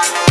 Bye.